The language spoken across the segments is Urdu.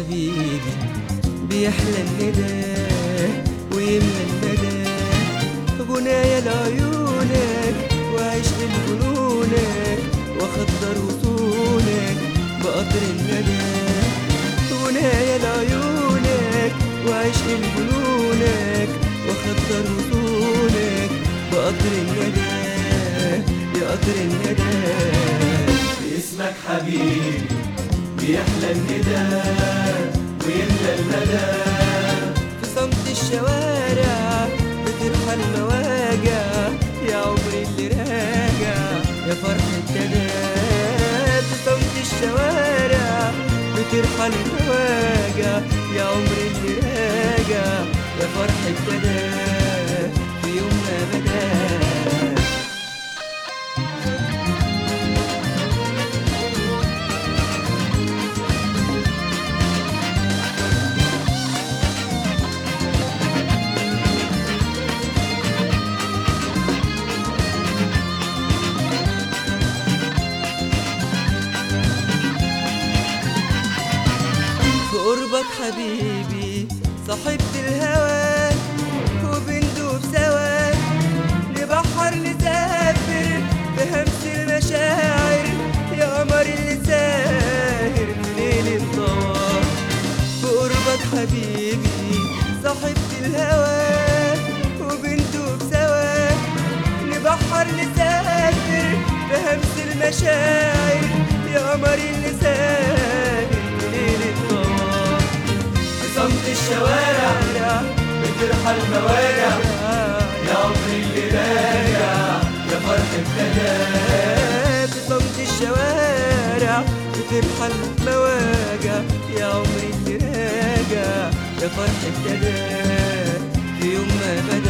حبيبي بيحلى الندى ويملى المدى غنايا لعيونك وعشق لجنونك واخضر وطولك بقطر الندى غنايا لعيونك وعشق لجنونك واخضر وطولك بقطر الندى يا قطر الندى باسمك حبيبي. يحلى الندى ويملى المدى في صمت الشوارع بترحل المواجع يا عمري اللي راجع يا فرح ابتدى في صمت الشوارع بترحل المواجع حبيبي صاحبت الهوى، وبندوب سوا. نبحر نسافر، بهمس المشاعر. يا قمر اللي ساهر ليل الطوار في قربك حبيبي صاحبت الهوى. وبندوب سوا. نبحر نسافر، بهمس المشاعر. يا قمر اللي ساهر الشوارع بترحل موارع يا عمري اللي راجع يا فرح ابتدى في الشوارع بترحل مواجع يا عمري اللي راجع يا فرح ابتدى في يوم ما بدا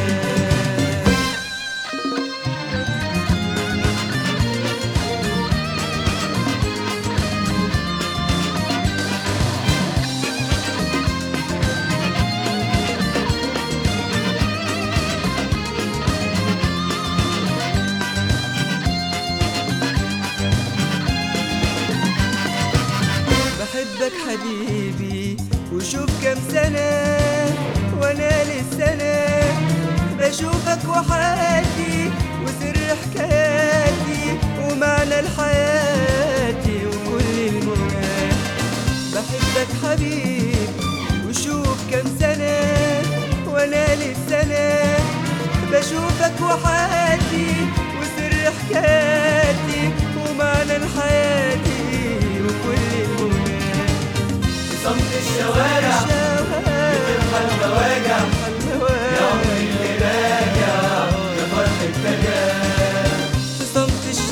بحبك حبيبي، وشوف كم سنة وانا للسنة. بشوفك وحياتي وسر حكاياتي ومعنى لحياتي وكل المنى بحبك حبيبي، وشوف كم سنة وانا للسنة. بشوفك وحياتي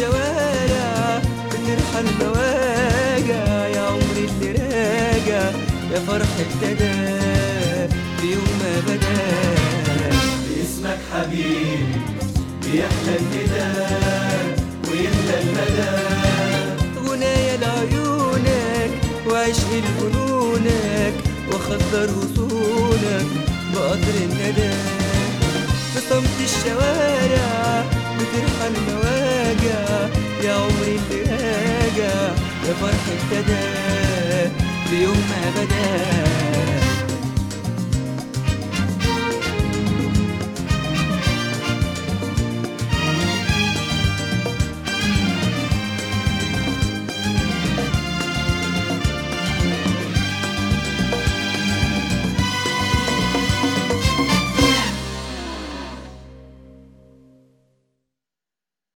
صمت الشوارع بنرحل مواجع يا عمري اللي راجع يا فرح ابتدى في يوم ما بدا باسمك حبيبي بيحلى الندى ويملى المدى غنايا لعيونك وعشق لجنونك واخضر وصولك بقطر الندى في صمت الشوارع بترحل مواجع يا عمري اللي يا فرح ابتدى في يوم ما بدأ